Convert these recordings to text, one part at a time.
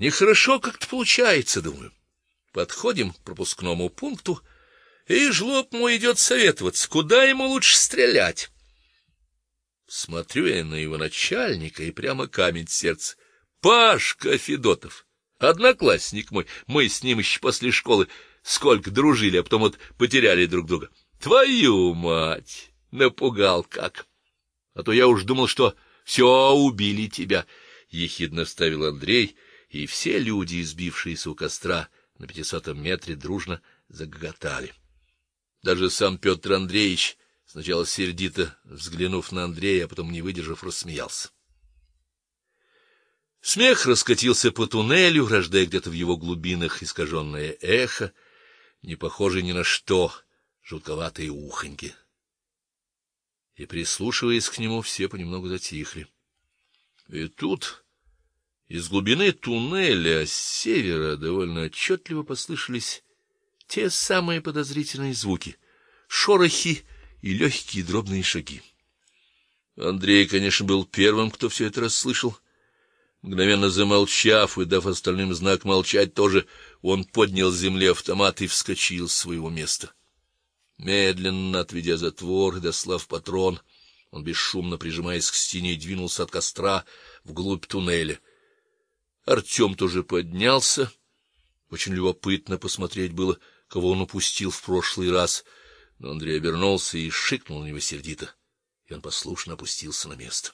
Нехорошо как-то получается, думаю. Подходим к пропускному пункту, и жлоб мой идет советоваться, куда ему лучше стрелять. Смотрю я на его начальника, и прямо камень в сердце. Пашка Федотов, одноклассник мой, мы с ним еще после школы сколько дружили, а потом вот потеряли друг друга. Твою мать, напугал как. А то я уж думал, что все убили тебя, ехидно вставил Андрей, и все люди, избившиеся у костра на пятисотом метре, дружно загоготали. Даже сам Петр Андреевич, сначала сердито взглянув на Андрея, а потом не выдержав, рассмеялся. Смех раскатился по туннелю, рождая где-то в его глубинах искаженное эхо, не похожее ни на что, жутковатые уханьки. И прислушиваясь к нему, все понемногу затихли. И тут из глубины туннеля с севера довольно отчетливо послышались те самые подозрительные звуки: шорохи и легкие дробные шаги. Андрей, конечно, был первым, кто все это расслышал. Мгновенно замолчав и дав остальным знак молчать тоже, он поднял с земли автомат и вскочил с своего места. Медленно отведя затвор и дослав патрон, он бесшумно прижимаясь к стене, двинулся от костра вглубь туннеля. Артем тоже поднялся. Очень любопытно посмотреть было, кого он упустил в прошлый раз. Но Андрей обернулся и шикнул на него сердито, и он послушно опустился на место.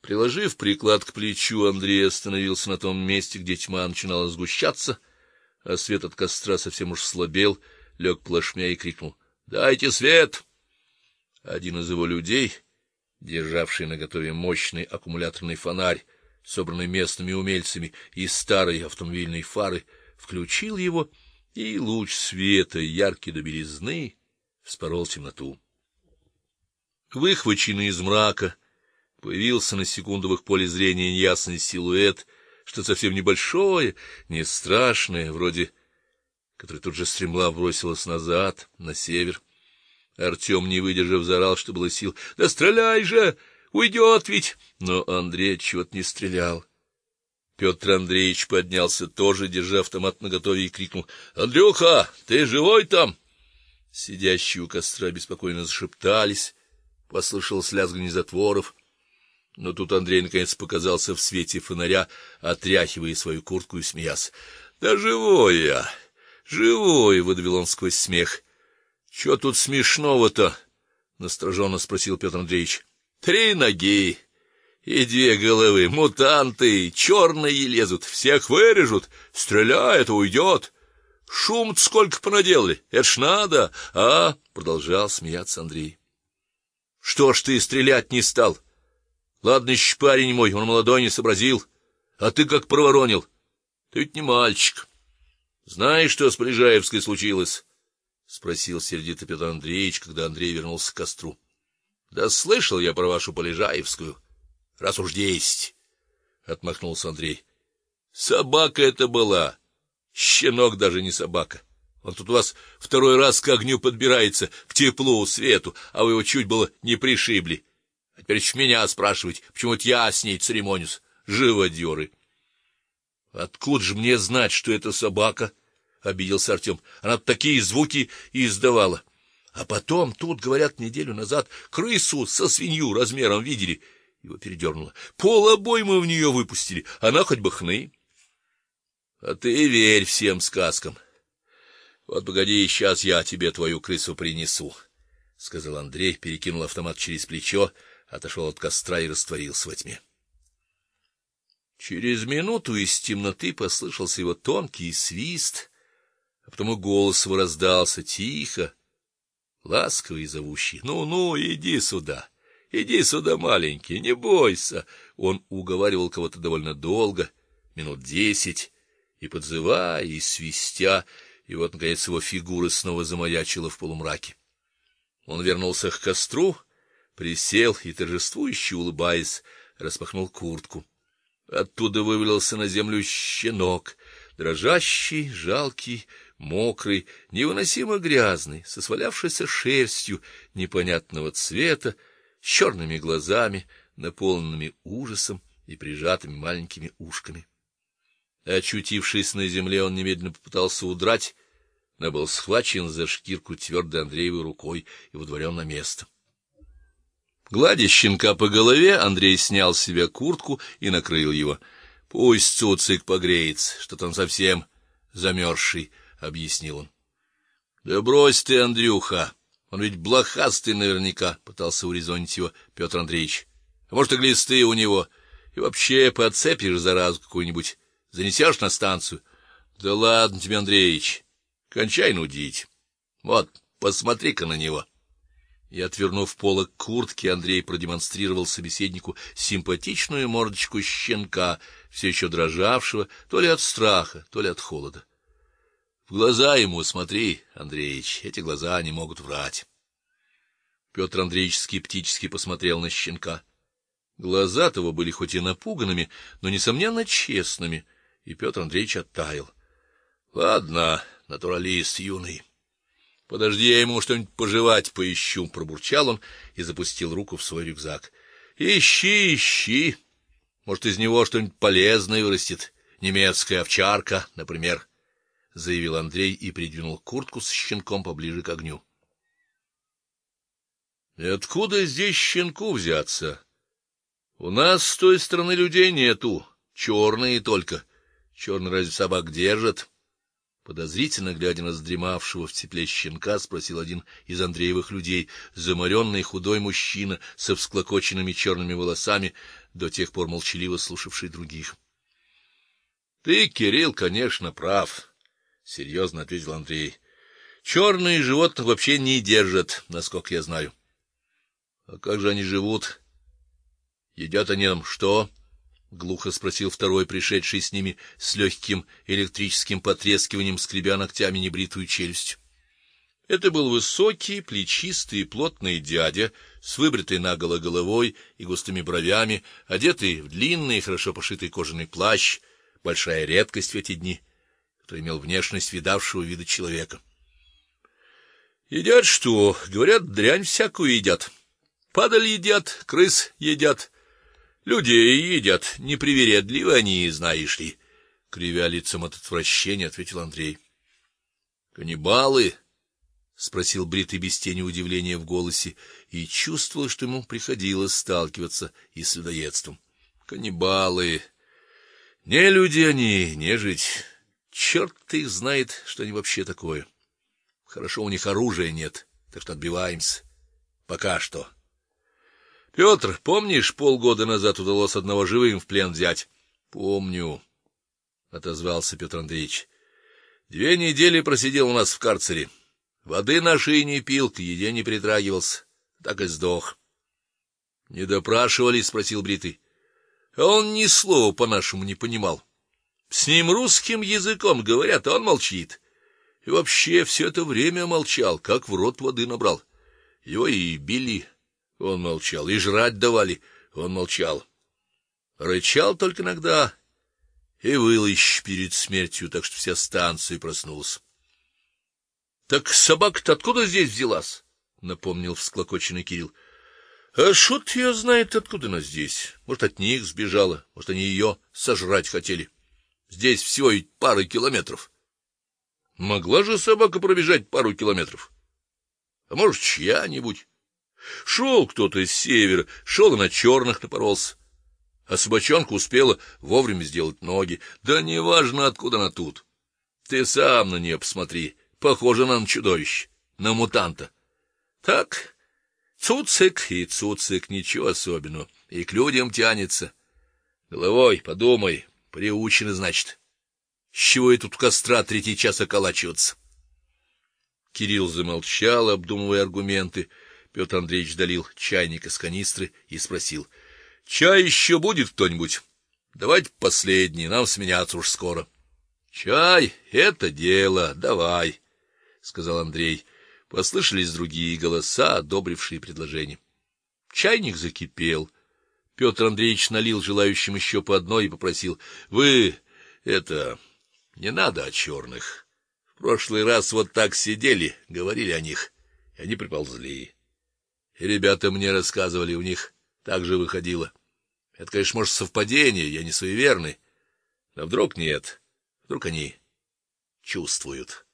Приложив приклад к плечу, Андрей остановился на том месте, где тьма начинала сгущаться, а свет от костра совсем уж слабел, лег плашмя и крикнул: "Дайте свет!" Один из его людей, державший наготове мощный аккумуляторный фонарь, собранный местными умельцами из старой автомобильной фары, включил его, и луч света, яркий до белизны, вспорол темноту. Выхваченный из мрака, Появился на их поле зрения неясный силуэт, что совсем небольшое, не страшное, вроде который тут же стремглав бросилась назад, на север. Артем, не выдержав, заорал, что было сил: "Да стреляй же, уйдет ведь!" Но Андрей чего-то не стрелял. Петр Андреевич поднялся тоже, держа автомат наготове, и крикнул: "Андрюха, ты живой там?" Сидящие у костра беспокойно зашептались, послышалось лязганье затворов. Но тут Андрей наконец показался в свете фонаря, отряхивая свою куртку и смеясь. "Да живой я, живой", выдавил он сквозь смех. "Что тут смешного-то?" настороженно спросил Петр Андреевич. "Три ноги и две головы, мутанты, черные лезут, всех вырежут, стреляют, уйдет. Шум сколько понаделали. Это ж надо, а?" продолжал смеяться Андрей. "Что ж ты стрелять не стал?" Ладно, еще парень мой, он молодой, не сообразил. А ты как проворонил? Ты ведь не мальчик. Знаешь, что с Полежаевской случилось? спросил сердито Петр Андреевич, когда Андрей вернулся к костру. Да слышал я про вашу Полежаевскую. Раз уж десять, отмахнулся Андрей. Собака это была. Щенок даже не собака. Он тут у вас второй раз к огню подбирается, к теплу, свету, а вы его чуть было не пришибли. А теперь еще меня спрашивать, почему вот я с ней церемонюсь, живодеры. Откуда же мне знать, что это собака? обиделся Артем. Она такие звуки издавала. А потом тут, говорят, неделю назад крысу со свинью размером видели. Его передернуло. Пол обоймы в нее выпустили. Она хоть бы хны. А ты верь всем сказкам. Вот погоди, сейчас я тебе твою крысу принесу, сказал Андрей, перекинул автомат через плечо отошел от костра и растворился во тьме. Через минуту из темноты послышался его тонкий свист, а потом голос его раздался тихо, ласковый и зовущий: "Ну-ну, иди сюда. Иди сюда, маленький, не бойся". Он уговаривал кого-то довольно долго, минут десять, и подзывая, и свистя, и вот наконец его фигура снова замаячила в полумраке. Он вернулся к костру, присел и торжествующе улыбаясь, распахнул куртку. Оттуда вывалился на землю щенок, дрожащий, жалкий, мокрый, невыносимо грязный, со свалявшейся шерстью непонятного цвета, с черными глазами, наполненными ужасом и прижатыми маленькими ушками. Очутившись на земле, он немедленно попытался удрать, но был схвачен за шкирку твердой Андреевой рукой и выдворен на место. Гладя щенка по голове, Андрей снял с себя куртку и накрыл его. Пусть цуцик погреется, что там совсем замерзший, объяснил он. Да брось ты, Андрюха, он ведь блохастый наверняка, пытался урезонить его Петр Андреевич. А может, и глисты у него, и вообще подцепишь заразу какую-нибудь, занесешь на станцию. Да ладно тебе, Андреевич, кончай нудить. Вот, посмотри-ка на него. И отвернув полок куртки, Андрей продемонстрировал собеседнику симпатичную мордочку щенка, все еще дрожавшего то ли от страха, то ли от холода. В глаза ему смотри, Андреич, эти глаза не могут врать. Петр Андреевич скептически посмотрел на щенка. Глаза того были хоть и напуганными, но несомненно честными, и Петр Андреевич оттаял. Ладно, натуралист юный. Подожди, я ему что-нибудь пожевать поищу, пробурчал он и запустил руку в свой рюкзак. Ищи, ищи. Может, из него что-нибудь полезное вырастет, немецкая овчарка, например, заявил Андрей и придвинул куртку с щенком поближе к огню. И откуда здесь щенку взяться? У нас с той стороны людей нету, черные только. Черный разве собак держат? Подозрительно глядя на задремавшего в тепле щенка, спросил один из Андреевых людей, заморенный худой мужчина со всклокоченными черными волосами, до тех пор молчаливо слушавший других. Ты, Кирилл, конечно, прав, серьезно ответил Андрей. Черные животных вообще не держат, насколько я знаю. А как же они живут? Едят они нам что? глухо спросил второй, пришедший с ними с легким электрическим потрескиванием, скребя ногтями небритую челюсть. Это был высокий, плечистый плотный дядя с выбритой наголо головой и густыми бровями, одетый в длинный, хорошо пошитый кожаный плащ, большая редкость в эти дни, который имел внешность видавшего вида человека. Едят что? Говорят, дрянь всякую едят. Падаль едят, крыс едят, Людей едят, непривередливы они, знаешь ли, кривя лицом от отвращения, ответил Андрей. Каннибалы? спросил бритый без тени удивления в голосе и чувствовал, что ему приходилось сталкиваться и с людоедством. Каннибалы. Не люди они, не жить. Черт их знает, что они вообще такое. Хорошо у них оружия нет, так что отбиваемся. Пока что. Петр, помнишь, полгода назад удалось одного живым в плен взять? Помню, отозвался Петр Андреевич. Две недели просидел у нас в карцере. Воды нашей не пил, к еде не притрагивался, так и сдох. Не допрашивали, спросил бритый. Он ни слова по-нашему не понимал. С ним русским языком говорят, а он молчит. И вообще все это время молчал, как в рот воды набрал. Его и били он молчал, и жрать давали, он молчал. Рычал только иногда и выл еще перед смертью, так что вся станция проснулась. Так собака-то откуда здесь взялась? напомнил всклокоченный Кирилл. А шут ее знает, откуда она здесь. Может, от них сбежала, может, они ее сожрать хотели. Здесь всего ведь пара километров. Могла же собака пробежать пару километров. А может, чья-нибудь Шел кто-то из севера, шел и на черных напоролся. А собачонка успела вовремя сделать ноги. Да неважно, откуда она тут. Ты сам на нее посмотри, похоже на чудовище, на мутанта. Так, цуцик и цуцик, ничего особенного, и к людям тянется. Головой подумай, приучены, значит. С чего и тут костра третий час околачиваться? Кирилл замолчал, обдумывая аргументы. Петр Андреевич долил чайник из канистры и спросил: "Чай еще будет кто-нибудь? Давайте последний, нам сменяться уж скоро". "Чай это дело, давай", сказал Андрей. Послышались другие голоса, одобрившие предложение. Чайник закипел. Петр Андреевич налил желающим еще по одной и попросил: "Вы это не надо о черных. В прошлый раз вот так сидели, говорили о них, и они приползли. И ребята мне рассказывали, у них так же выходило. Это, конечно, может совпадение, я не суеверный, А вдруг нет? Вдруг они чувствуют.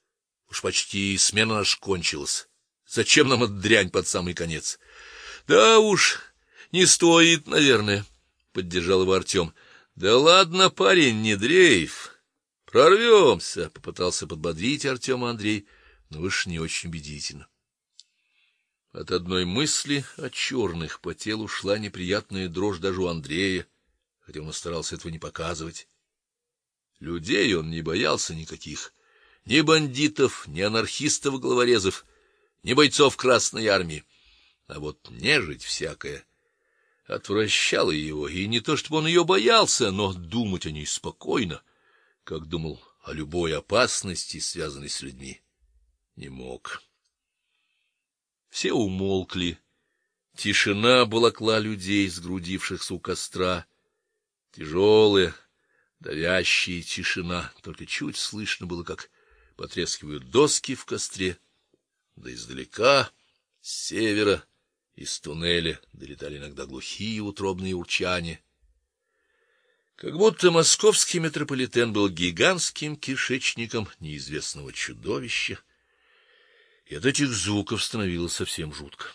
Уж почти смена наша кончилась. Зачем нам эта дрянь под самый конец? Да уж, не стоит, наверное, поддержал его Артем. Да ладно, парень, не дрейф. Прорвемся, попытался подбодрить Артема Андрей, но выш не очень убедительно. От одной мысли о черных по телу шла неприятная дрожь даже у Андрея, хотя он старался этого не показывать. Людей он не боялся никаких, ни бандитов, ни анархистов-головорезов, ни бойцов Красной армии. А вот нежить всякая отвращала его, и не то чтобы он ее боялся, но думать о ней спокойно, как думал о любой опасности, связанной с людьми, не мог. Все умолкли. Тишина обволокла людей, сгрудившихся у костра. Тяжелая, давящая тишина, только чуть слышно было, как потрескивают доски в костре. Да издалека, с севера, из туннеля долетали иногда глухие утробные урчания. Как будто московский метрополитен был гигантским кишечником неизвестного чудовища. И от этих звуков становилось совсем жутко.